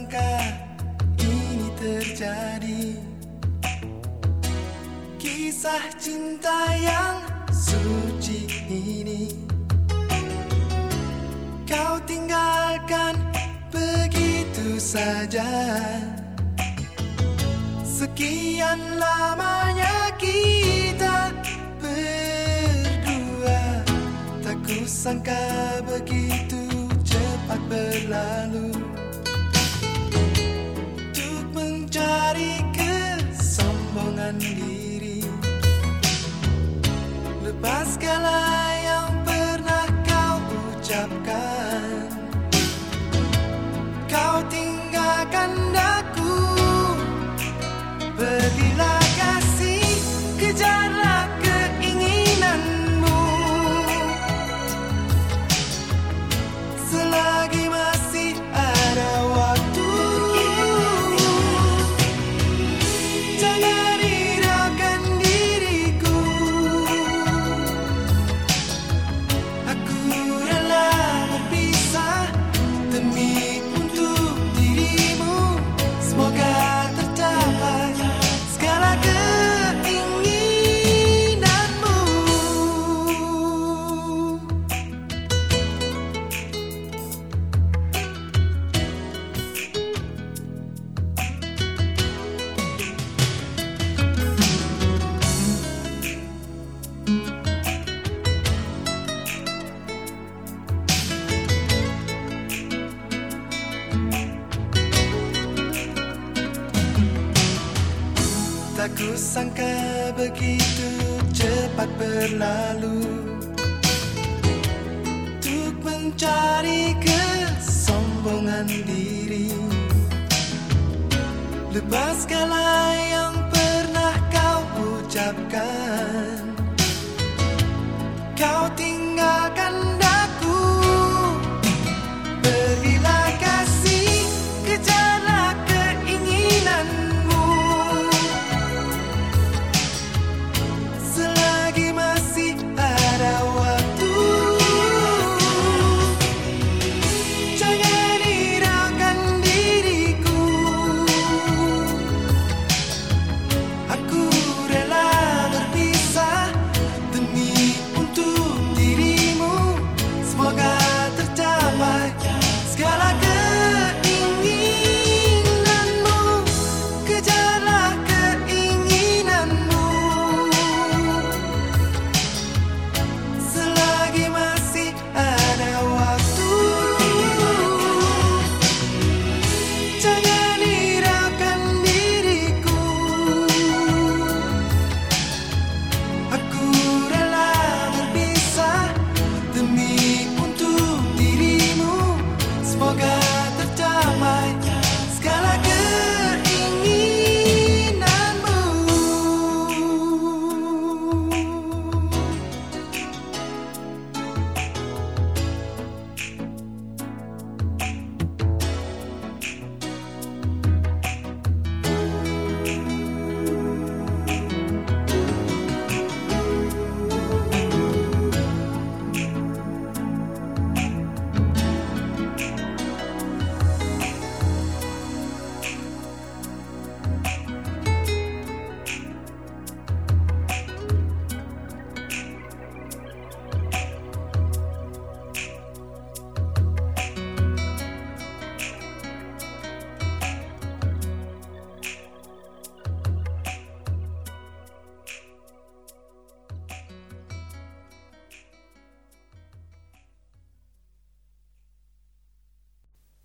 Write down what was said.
sangka ini terjadi? Kisah cinta yang suci ini. Kau tinggalkan begitu saja. Sekian lamanya kita berdua. Tak kusangka begitu cepat berlalu Tak kusangka begitu cepat berlalu. Untuk mencari kesombongan diri. Lepas segala yang pernah kau ucapkan